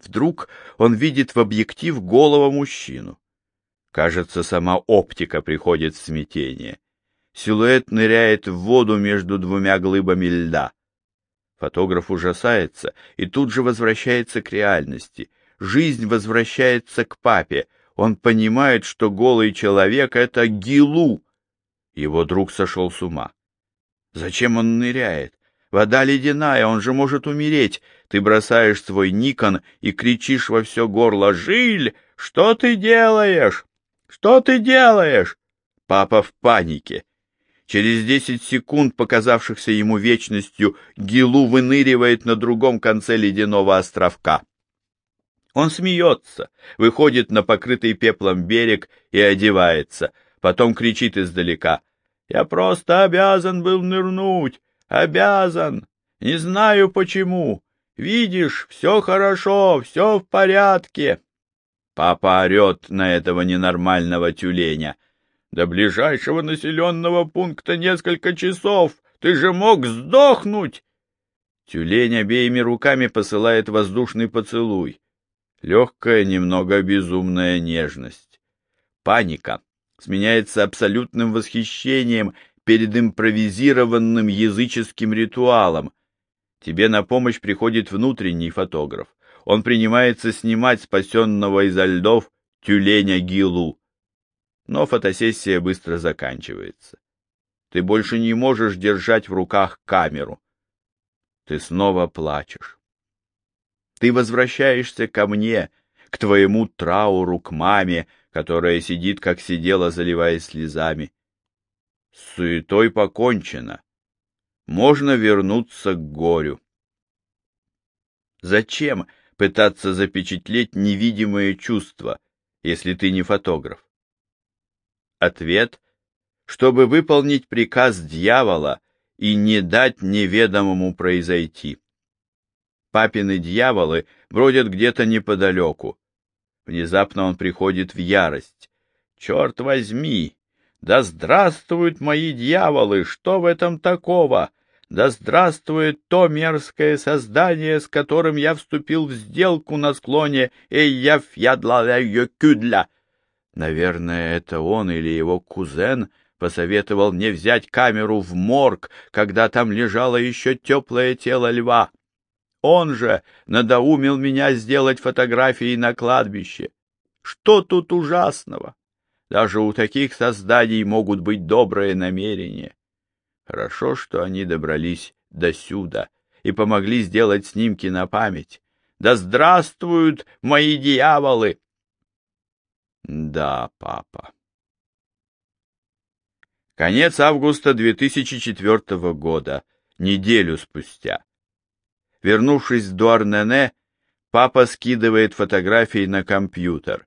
Вдруг он видит в объектив голого мужчину. Кажется, сама оптика приходит в смятение. Силуэт ныряет в воду между двумя глыбами льда. Фотограф ужасается и тут же возвращается к реальности. Жизнь возвращается к папе. Он понимает, что голый человек — это Гилу. Его друг сошел с ума. Зачем он ныряет? Вода ледяная, он же может умереть. Ты бросаешь свой Никон и кричишь во все горло «Жиль! Что ты делаешь? Что ты делаешь?» Папа в панике. Через десять секунд, показавшихся ему вечностью, Гилу выныривает на другом конце ледяного островка. Он смеется, выходит на покрытый пеплом берег и одевается, потом кричит издалека. «Я просто обязан был нырнуть! Обязан! Не знаю почему! Видишь, все хорошо, все в порядке!» Папа орет на этого ненормального тюленя — до ближайшего населенного пункта несколько часов. Ты же мог сдохнуть!» Тюлень обеими руками посылает воздушный поцелуй. Легкая, немного безумная нежность. Паника сменяется абсолютным восхищением перед импровизированным языческим ритуалом. Тебе на помощь приходит внутренний фотограф. Он принимается снимать спасенного изо льдов тюленя Гилу но фотосессия быстро заканчивается. Ты больше не можешь держать в руках камеру. Ты снова плачешь. Ты возвращаешься ко мне, к твоему трауру, к маме, которая сидит, как сидела, заливаясь слезами. С суетой покончено. Можно вернуться к горю. Зачем пытаться запечатлеть невидимые чувства, если ты не фотограф? Ответ — чтобы выполнить приказ дьявола и не дать неведомому произойти. Папины дьяволы бродят где-то неподалеку. Внезапно он приходит в ярость. «Черт возьми! Да здравствуют мои дьяволы! Что в этом такого? Да здравствует то мерзкое создание, с которым я вступил в сделку на склоне Эйяфьядлая-Кюдля!» Наверное, это он или его кузен посоветовал мне взять камеру в морг, когда там лежало еще теплое тело льва. Он же надоумил меня сделать фотографии на кладбище. Что тут ужасного? Даже у таких созданий могут быть добрые намерения. Хорошо, что они добрались до сюда и помогли сделать снимки на память. Да здравствуют мои дьяволы! Да, папа. Конец августа 2004 года, неделю спустя. Вернувшись в Дуарнене, папа скидывает фотографии на компьютер.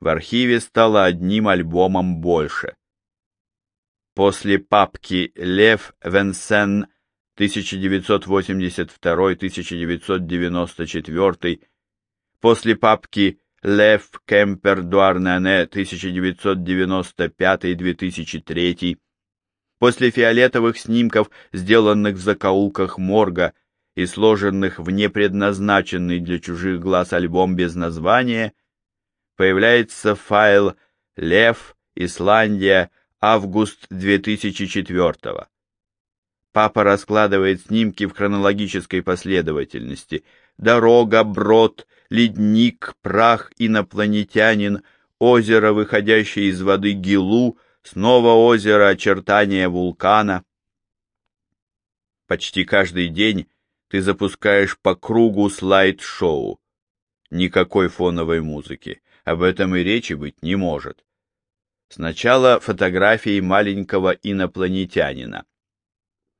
В архиве стало одним альбомом больше. После папки «Лев Венсен» 1982-1994, после папки Лев Кемпер Дуарнене 1995-2003, после фиолетовых снимков, сделанных в закоулках морга и сложенных в непредназначенный для чужих глаз альбом без названия, появляется файл «Лев, Исландия, август 2004 Папа раскладывает снимки в хронологической последовательности. Дорога, брод, ледник, прах, инопланетянин, озеро, выходящее из воды Гилу, снова озеро, очертания вулкана. Почти каждый день ты запускаешь по кругу слайд-шоу. Никакой фоновой музыки. Об этом и речи быть не может. Сначала фотографии маленького инопланетянина.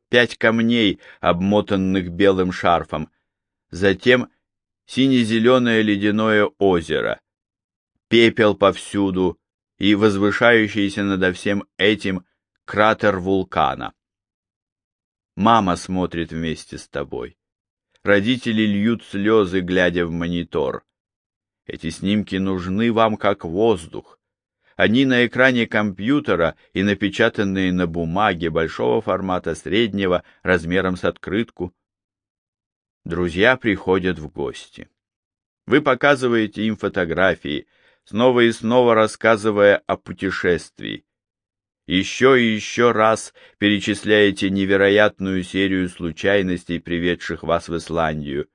Пять камней, обмотанных белым шарфом. Затем сине-зеленое ледяное озеро, пепел повсюду и возвышающийся над всем этим кратер вулкана. Мама смотрит вместе с тобой. Родители льют слезы, глядя в монитор. Эти снимки нужны вам как воздух. Они на экране компьютера и напечатанные на бумаге большого формата среднего размером с открытку, друзья приходят в гости. Вы показываете им фотографии, снова и снова рассказывая о путешествии. Еще и еще раз перечисляете невероятную серию случайностей, приведших вас в Исландию,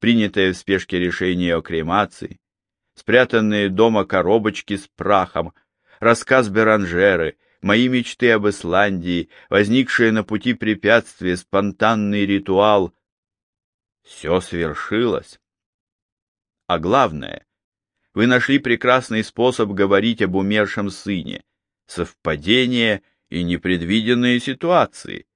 принятое в спешке решение о кремации, спрятанные дома коробочки с прахом, рассказ Беранжеры, мои мечты об Исландии, возникшие на пути препятствия, спонтанный ритуал. Все свершилось. А главное, вы нашли прекрасный способ говорить об умершем сыне, совпадения и непредвиденные ситуации.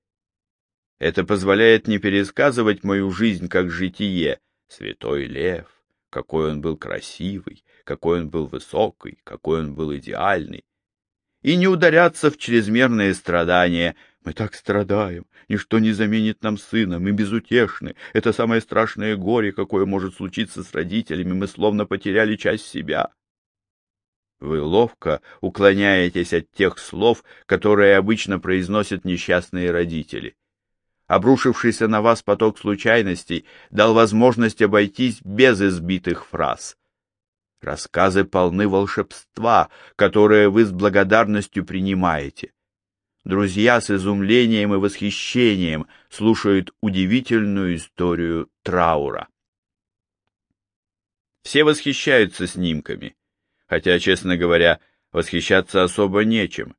Это позволяет не пересказывать мою жизнь как житие. Святой Лев, какой он был красивый, какой он был высокий, какой он был идеальный. И не ударяться в чрезмерные страдания — мы так страдаем, ничто не заменит нам сына, мы безутешны. Это самое страшное горе, какое может случиться с родителями, мы словно потеряли часть себя. Вы ловко уклоняетесь от тех слов, которые обычно произносят несчастные родители. Обрушившийся на вас поток случайностей дал возможность обойтись без избитых фраз. Рассказы полны волшебства, которое вы с благодарностью принимаете. Друзья с изумлением и восхищением слушают удивительную историю траура. Все восхищаются снимками, хотя, честно говоря, восхищаться особо нечем.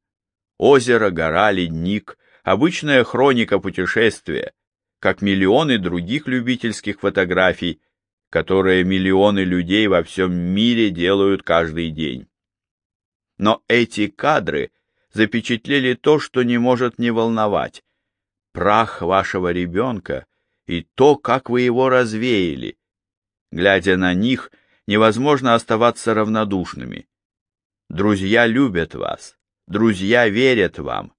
Озеро, гора, ледник — обычная хроника путешествия, как миллионы других любительских фотографий, которые миллионы людей во всем мире делают каждый день. Но эти кадры — запечатлели то, что не может не волновать. Прах вашего ребенка и то, как вы его развеяли. Глядя на них, невозможно оставаться равнодушными. Друзья любят вас, друзья верят вам.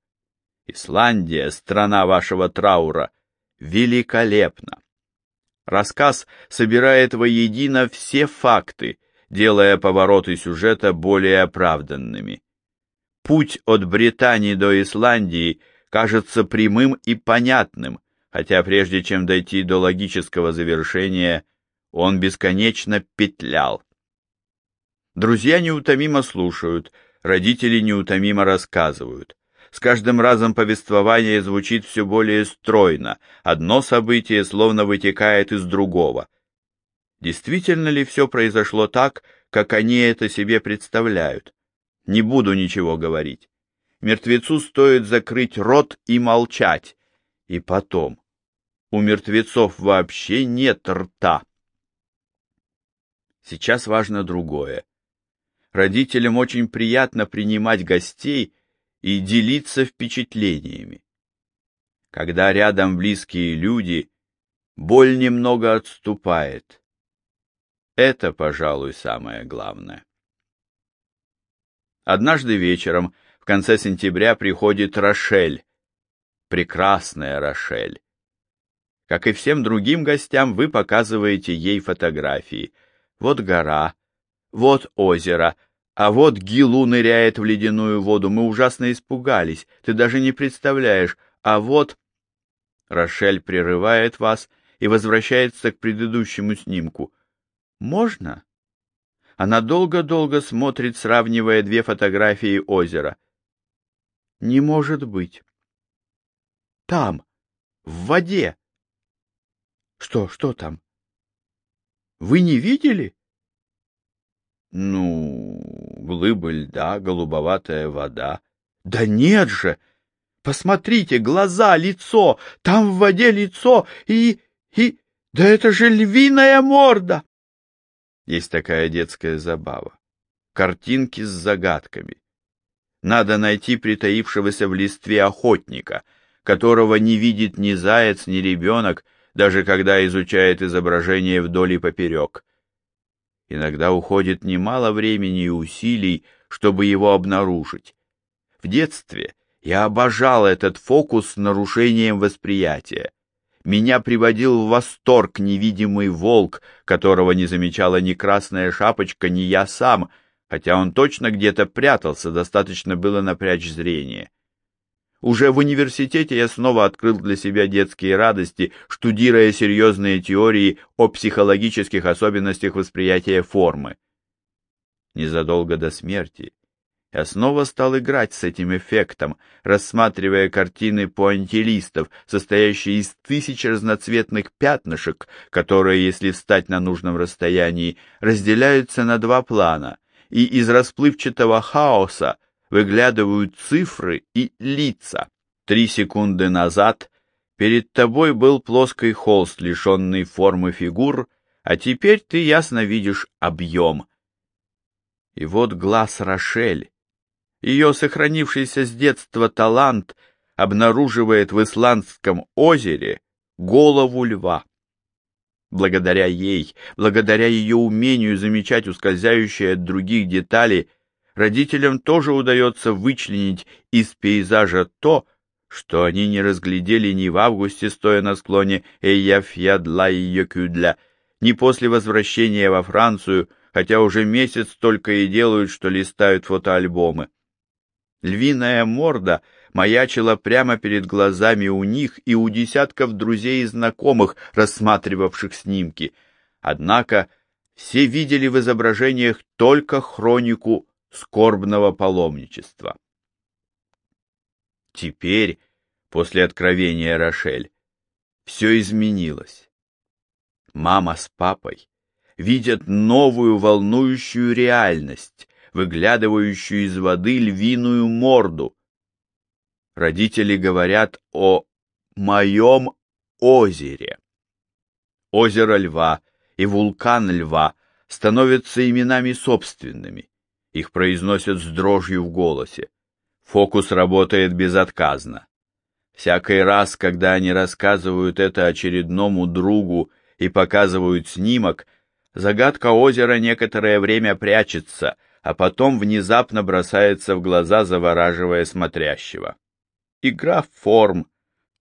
Исландия, страна вашего траура, великолепна. Рассказ собирает воедино все факты, делая повороты сюжета более оправданными. Путь от Британии до Исландии кажется прямым и понятным, хотя прежде чем дойти до логического завершения, он бесконечно петлял. Друзья неутомимо слушают, родители неутомимо рассказывают. С каждым разом повествование звучит все более стройно, одно событие словно вытекает из другого. Действительно ли все произошло так, как они это себе представляют? Не буду ничего говорить. Мертвецу стоит закрыть рот и молчать. И потом, у мертвецов вообще нет рта. Сейчас важно другое. Родителям очень приятно принимать гостей и делиться впечатлениями. Когда рядом близкие люди, боль немного отступает. Это, пожалуй, самое главное. Однажды вечером, в конце сентября, приходит Рошель. Прекрасная Рошель. Как и всем другим гостям, вы показываете ей фотографии. Вот гора, вот озеро, а вот Гилу ныряет в ледяную воду. Мы ужасно испугались, ты даже не представляешь. А вот... Рошель прерывает вас и возвращается к предыдущему снимку. «Можно?» Она долго-долго смотрит, сравнивая две фотографии озера. Не может быть. Там, в воде. Что, что там? Вы не видели? Ну, глыбы льда, голубоватая вода. Да нет же! Посмотрите, глаза, лицо, там в воде лицо и... и... Да это же львиная морда! Есть такая детская забава. Картинки с загадками. Надо найти притаившегося в листве охотника, которого не видит ни заяц, ни ребенок, даже когда изучает изображение вдоль и поперек. Иногда уходит немало времени и усилий, чтобы его обнаружить. В детстве я обожал этот фокус с нарушением восприятия. Меня приводил в восторг невидимый волк, которого не замечала ни красная шапочка, ни я сам, хотя он точно где-то прятался, достаточно было напрячь зрение. Уже в университете я снова открыл для себя детские радости, штудируя серьезные теории о психологических особенностях восприятия формы. Незадолго до смерти я снова стал играть с этим эффектом, рассматривая картины пуантилистов, состоящие из тысяч разноцветных пятнышек, которые, если встать на нужном расстоянии, разделяются на два плана, и из расплывчатого хаоса выглядывают цифры и лица. Три секунды назад перед тобой был плоский холст, лишенный формы фигур, а теперь ты ясно видишь объем. И вот глаз Рошель, ее сохранившийся с детства талант обнаруживает в Исландском озере голову льва. Благодаря ей, благодаря ее умению замечать ускользающие от других детали, родителям тоже удается вычленить из пейзажа то, что они не разглядели ни в августе, стоя на склоне Эйяфьядла-Йокюдля, ни после возвращения во Францию, хотя уже месяц только и делают, что листают фотоальбомы. Львиная морда маячила прямо перед глазами у них и у десятков друзей и знакомых, рассматривавших снимки. Однако все видели в изображениях только хронику скорбного паломничества. Теперь, после откровения Рошель, все изменилось. Мама с папой видят новую волнующую реальность, выглядывающую из воды львиную морду. Родители говорят о моем озере. Озеро льва и вулкан льва становятся именами собственными. Их произносят с дрожью в голосе. Фокус работает безотказно. Всякий раз, когда они рассказывают это очередному другу и показывают снимок, загадка озера некоторое время прячется, а потом внезапно бросается в глаза, завораживая смотрящего. Игра форм,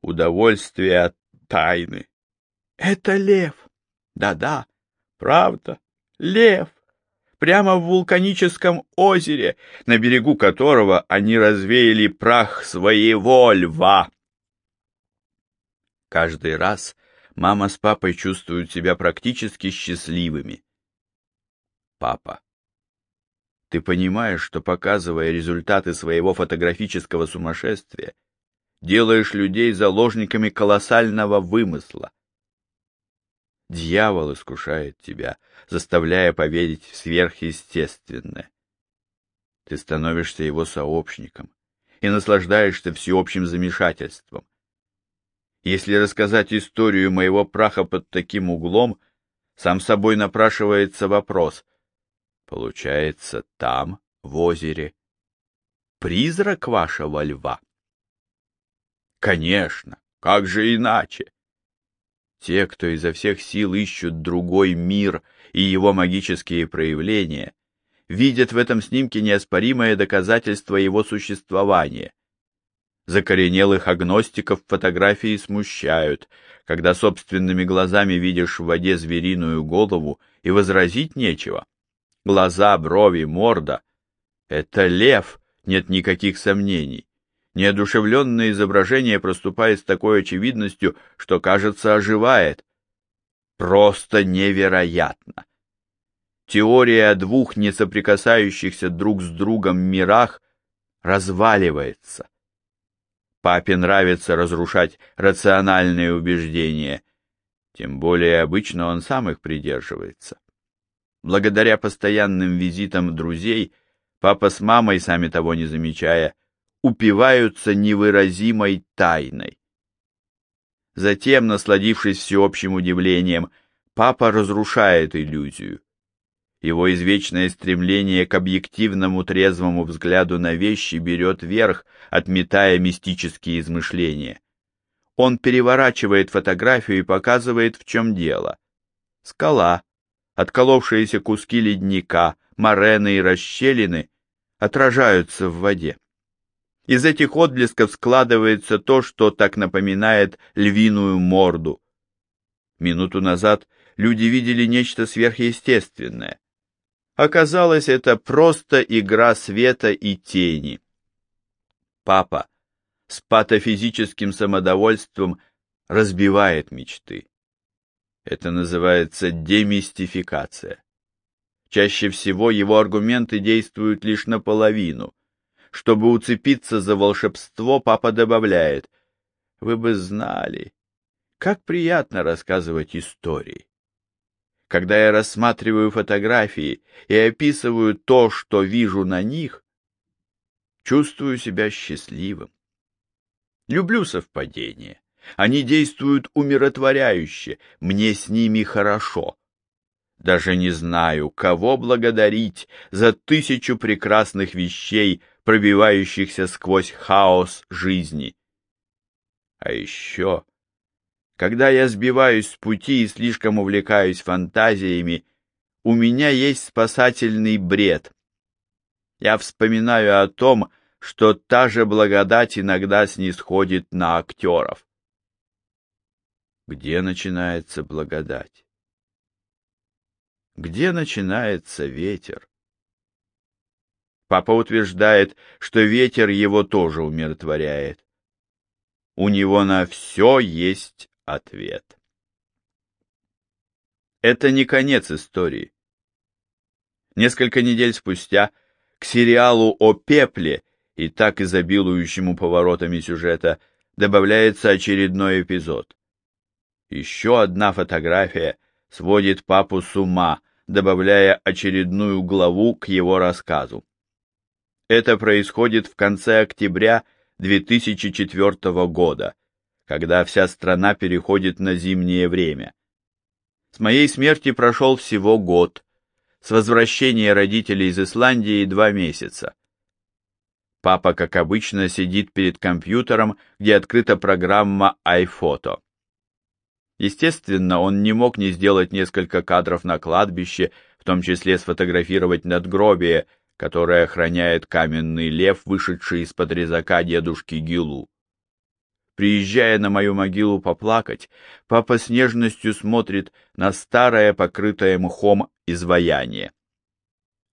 удовольствие от тайны. Это лев. Да-да, правда, лев. Прямо в вулканическом озере, на берегу которого они развеяли прах своего льва. Каждый раз мама с папой чувствуют себя практически счастливыми. Папа. Ты понимаешь, что, показывая результаты своего фотографического сумасшествия, делаешь людей заложниками колоссального вымысла. Дьявол искушает тебя, заставляя поверить в сверхъестественное. Ты становишься его сообщником и наслаждаешься всеобщим замешательством. Если рассказать историю моего праха под таким углом, сам собой напрашивается вопрос, Получается, там, в озере, призрак вашего льва? Конечно, как же иначе? Те, кто изо всех сил ищут другой мир и его магические проявления, видят в этом снимке неоспоримое доказательство его существования. Закоренелых агностиков фотографии смущают, когда собственными глазами видишь в воде звериную голову и возразить нечего глаза, брови, морда. Это лев, нет никаких сомнений. Неодушевленное изображение проступает с такой очевидностью, что, кажется, оживает. Просто невероятно. Теория о двух несоприкасающихся друг с другом мирах разваливается. Папе нравится разрушать рациональные убеждения, тем более обычно он сам их придерживается. Благодаря постоянным визитам друзей, папа с мамой, сами того не замечая, упиваются невыразимой тайной. Затем, насладившись всеобщим удивлением, папа разрушает иллюзию. Его извечное стремление к объективному трезвому взгляду на вещи берет верх, отметая мистические измышления. Он переворачивает фотографию и показывает, в чем дело. Скала, отколовшиеся куски ледника, морены и расщелины отражаются в воде. Из этих отблесков складывается то, что так напоминает львиную морду. Минуту назад люди видели нечто сверхъестественное. Оказалось, это просто игра света и тени. Папа с патофизическим самодовольством разбивает мечты. Это называется демистификация. Чаще всего его аргументы действуют лишь наполовину. Чтобы уцепиться за волшебство, папа добавляет, «Вы бы знали, как приятно рассказывать истории. Когда я рассматриваю фотографии и описываю то, что вижу на них, чувствую себя счастливым. Люблю совпадения. Они действуют умиротворяюще, мне с ними хорошо. Даже не знаю, кого благодарить за тысячу прекрасных вещей, пробивающихся сквозь хаос жизни. А еще, когда я сбиваюсь с пути и слишком увлекаюсь фантазиями, у меня есть спасательный бред. Я вспоминаю о том, что та же благодать иногда снисходит на актеров. Где начинается благодать? Где начинается ветер? Папа утверждает, что ветер его тоже умиротворяет. У него на все есть ответ. Это не конец истории. Несколько недель спустя к сериалу о пепле и так изобилующему поворотами сюжета добавляется очередной эпизод. Еще одна фотография сводит папу с ума, добавляя очередную главу к его рассказу. Это происходит в конце октября 2004 года, когда вся страна переходит на зимнее время. С моей смерти прошел всего год, с возвращения родителей из Исландии два месяца. Папа, как обычно, сидит перед компьютером, где открыта программа iPhoto. Естественно, он не мог не сделать несколько кадров на кладбище, в том числе сфотографировать надгробие, которое охраняет каменный лев, вышедший из-под резака дедушки Гилу. Приезжая на мою могилу поплакать, папа с нежностью смотрит на старое, покрытое мхом изваяние.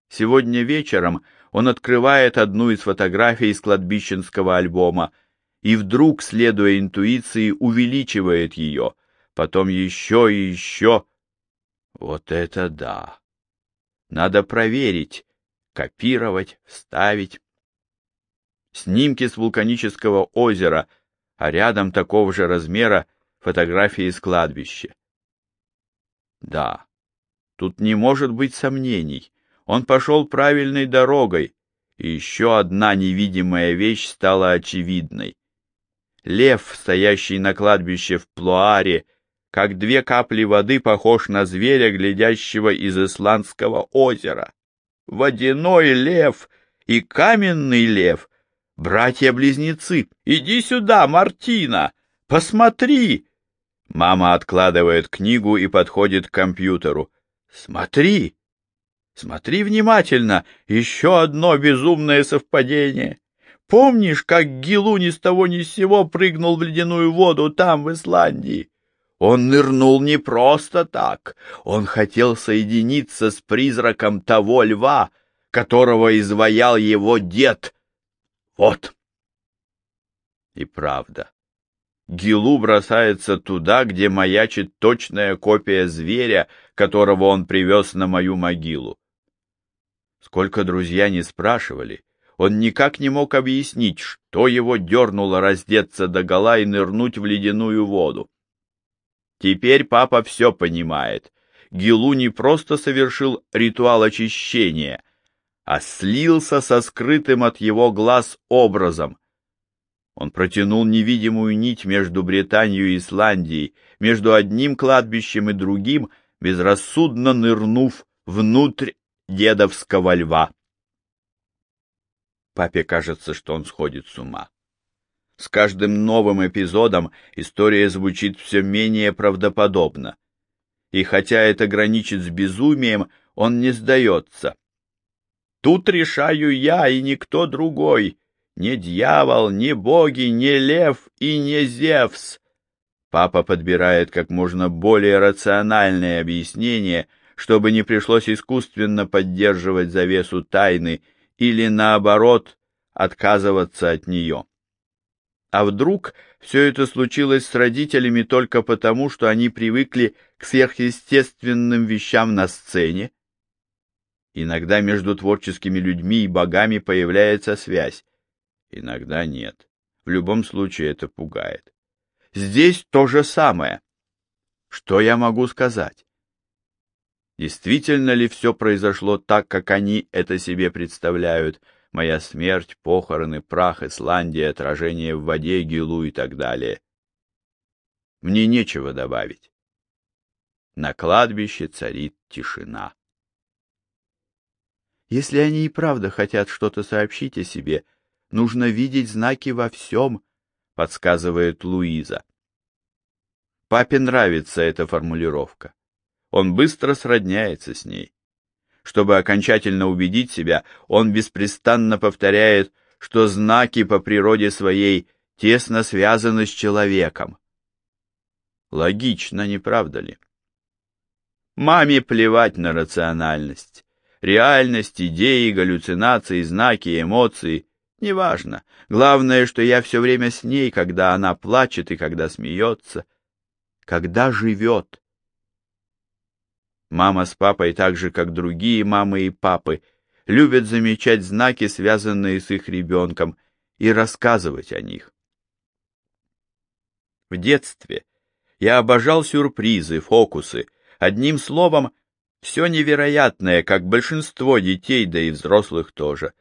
Сегодня вечером он открывает одну из фотографий из кладбищенского альбома и вдруг, следуя интуиции, увеличивает ее — потом еще и еще. Вот это да! Надо проверить, копировать, вставить. Снимки с вулканического озера, а рядом такого же размера фотографии из кладбища. Да, тут не может быть сомнений. Он пошел правильной дорогой, и еще одна невидимая вещь стала очевидной. Лев, стоящий на кладбище в Плуаре, как две капли воды похож на зверя, глядящего из Исландского озера. Водяной лев и каменный лев — братья-близнецы. Иди сюда, Мартина, посмотри! Мама откладывает книгу и подходит к компьютеру. Смотри! Смотри внимательно, еще одно безумное совпадение. Помнишь, как Гилу ни с того ни с сего прыгнул в ледяную воду там, в Исландии? Он нырнул не просто так. Он хотел соединиться с призраком того льва, которого изваял его дед. Вот. И правда. Гилу бросается туда, где маячит точная копия зверя, которого он привез на мою могилу. Сколько друзья не спрашивали, он никак не мог объяснить, что его дернуло раздеться догола и нырнуть в ледяную воду. Теперь папа все понимает. Гилу не просто совершил ритуал очищения, а слился со скрытым от его глаз образом. Он протянул невидимую нить между Британией и Исландией, между одним кладбищем и другим, безрассудно нырнув внутрь дедовского льва. Папе кажется, что он сходит с ума. С каждым новым эпизодом история звучит все менее правдоподобно. И хотя это граничит с безумием, он не сдается. Тут решаю я и никто другой, не дьявол, не боги, не лев и не Зевс. Папа подбирает как можно более рациональное объяснение, чтобы не пришлось искусственно поддерживать завесу тайны или, наоборот, отказываться от нее. А вдруг все это случилось с родителями только потому, что они привыкли к сверхъестественным вещам на сцене? Иногда между творческими людьми и богами появляется связь. Иногда нет. В любом случае это пугает. Здесь то же самое. Что я могу сказать? Действительно ли все произошло так, как они это себе представляют? Моя смерть, похороны, прах, Исландия, отражение в воде, гилу и так далее. Мне нечего добавить. На кладбище царит тишина. Если они и правда хотят что-то сообщить о себе, нужно видеть знаки во всем, — подсказывает Луиза. Папе нравится эта формулировка. Он быстро сродняется с ней. Чтобы окончательно убедить себя, он беспрестанно повторяет, что знаки по природе своей тесно связаны с человеком. Логично, не правда ли? Маме плевать на рациональность. Реальность, идеи, галлюцинации, знаки, эмоции — неважно. Главное, что я все время с ней, когда она плачет и когда смеется, когда живет. Мама с папой, так же как другие мамы и папы, любят замечать знаки, связанные с их ребенком, и рассказывать о них. В детстве я обожал сюрпризы, фокусы, одним словом, все невероятное, как большинство детей, да и взрослых тоже.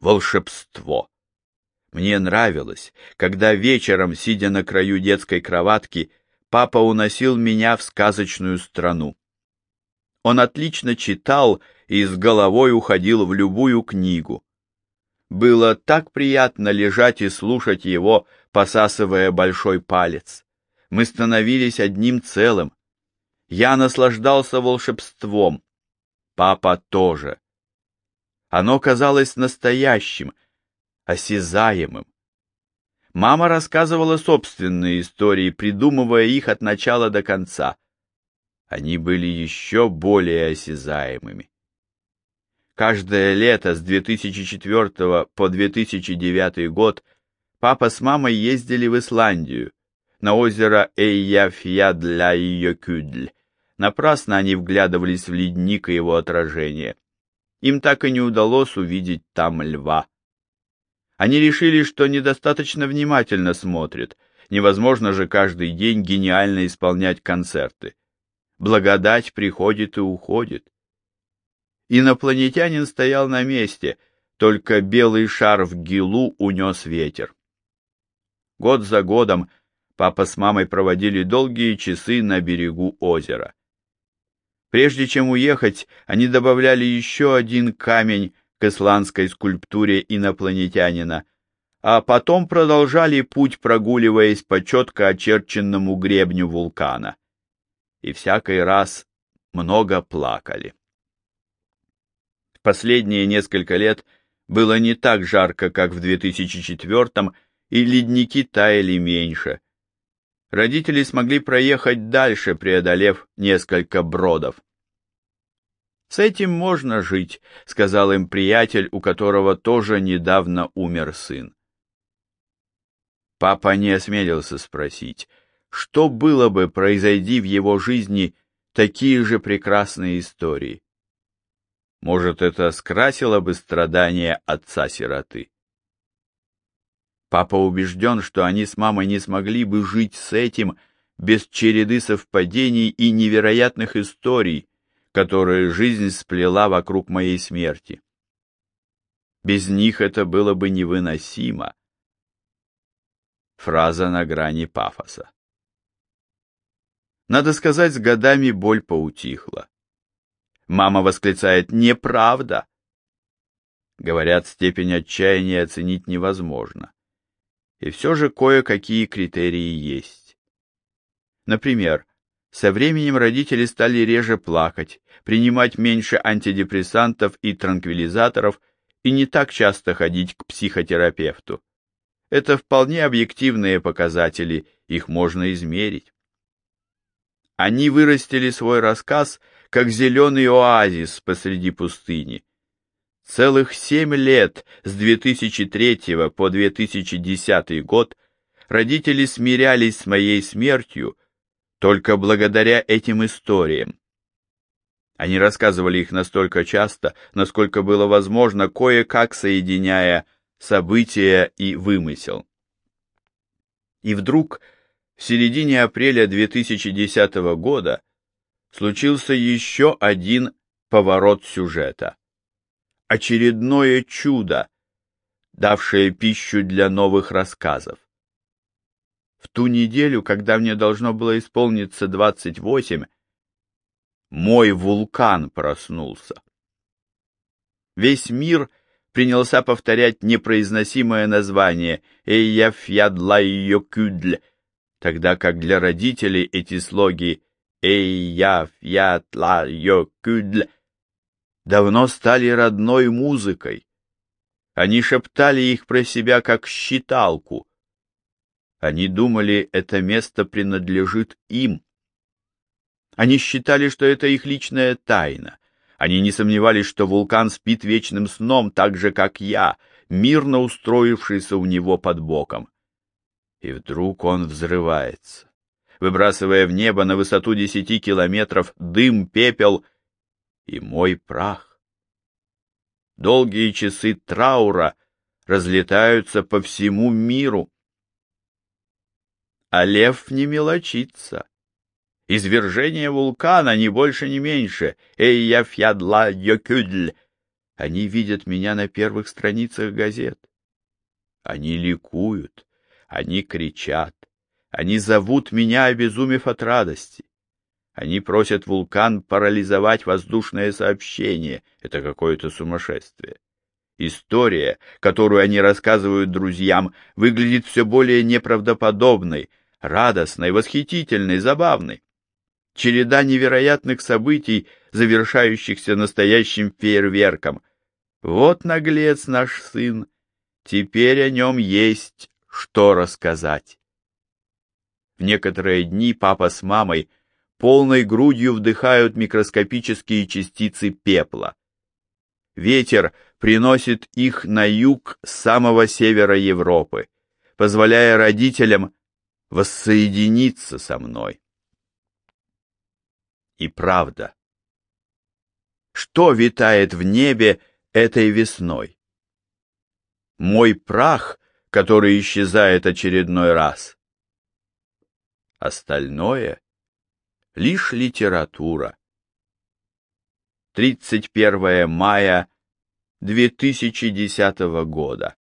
Волшебство. Мне нравилось, когда вечером, сидя на краю детской кроватки, папа уносил меня в сказочную страну. Он отлично читал и с головой уходил в любую книгу. Было так приятно лежать и слушать его, посасывая большой палец. Мы становились одним целым, я наслаждался волшебством. Папа тоже. Оно казалось настоящим, осязаемым. Мама рассказывала собственные истории, придумывая их от начала до конца. Они были еще более осязаемыми. Каждое лето с 2004 по 2009 год папа с мамой ездили в Исландию, на озеро Эйяфьядля-Йокюдль, Напрасно они вглядывались в ледник и его отражение. Им так и не удалось увидеть там льва. Они решили, что недостаточно внимательно смотрят. Невозможно же каждый день гениально исполнять концерты. Благодать приходит и уходит. Инопланетянин стоял на месте, только белый шар в гилу унес ветер. Год за годом папа с мамой проводили долгие часы на берегу озера. Прежде чем уехать, они добавляли еще один камень к исландской скульптуре инопланетянина, а потом продолжали путь, прогуливаясь по четко очерченному гребню вулкана. И всякий раз много плакали. Последние несколько лет было не так жарко, как в 2004 и ледники таяли меньше, родители смогли проехать дальше, преодолев несколько бродов. «С этим можно жить», — сказал им приятель, у которого тоже недавно умер сын. Папа не осмелился спросить, что было бы, произойди в его жизни такие же прекрасные истории. Может, это скрасило бы страдания отца-сироты. Папа убежден, что они с мамой не смогли бы жить с этим без череды совпадений и невероятных историй, которые жизнь сплела вокруг моей смерти. Без них это было бы невыносимо. Фраза на грани пафоса. Надо сказать, с годами боль поутихла. Мама восклицает «Неправда!» Говорят, степень отчаяния оценить невозможно и все же кое-какие критерии есть. Например, со временем родители стали реже плакать, принимать меньше антидепрессантов и транквилизаторов и не так часто ходить к психотерапевту. Это вполне объективные показатели, их можно измерить. Они вырастили свой рассказ, как зеленый оазис посреди пустыни, Целых семь лет с 2003 по 2010 год родители смирялись с моей смертью только благодаря этим историям. Они рассказывали их настолько часто, насколько было возможно, кое-как соединяя события и вымысел. И вдруг в середине апреля 2010 года случился еще один поворот сюжета. Очередное чудо, давшее пищу для новых рассказов. В ту неделю, когда мне должно было исполниться 28, мой вулкан проснулся. Весь мир принялся повторять непроизносимое название Эйяфьядлайокюдль, тогда как для родителей эти слоги Эйяфьядлайокюдль давно стали родной музыкой. Они шептали их про себя как считалку. Они думали, это место принадлежит им. Они считали, что это их личная тайна. Они не сомневались, что вулкан спит вечным сном, так же, как я, мирно устроившийся у него под боком. И вдруг он взрывается, выбрасывая в небо на высоту десяти километров дым, пепел и мой прах. Долгие часы траура разлетаются по всему миру. А лев не мелочится. Извержение вулкана, ни больше, ни меньше. Эй, я фьядла йокюдль. Они видят меня на первых страницах газет. Они ликуют, они кричат, они зовут меня, обезумев от радости. Они просят вулкан парализовать воздушное сообщение. Это какое-то сумасшествие. История, которую они рассказывают друзьям, выглядит все более неправдоподобной, радостной, восхитительной, забавной череда невероятных событий, завершающихся настоящим фейерверком. Вот наглец наш сын, теперь о нем есть что рассказать. В некоторые дни папа с мамой полной грудью вдыхают микроскопические частицы пепла. Ветер приносит их на юг с самого севера Европы, позволяя родителям воссоединиться со мной и правда. Что витает в небе этой весной? Мой прах, который исчезает очередной раз. Остальное — лишь литература. 31 мая 2010 года.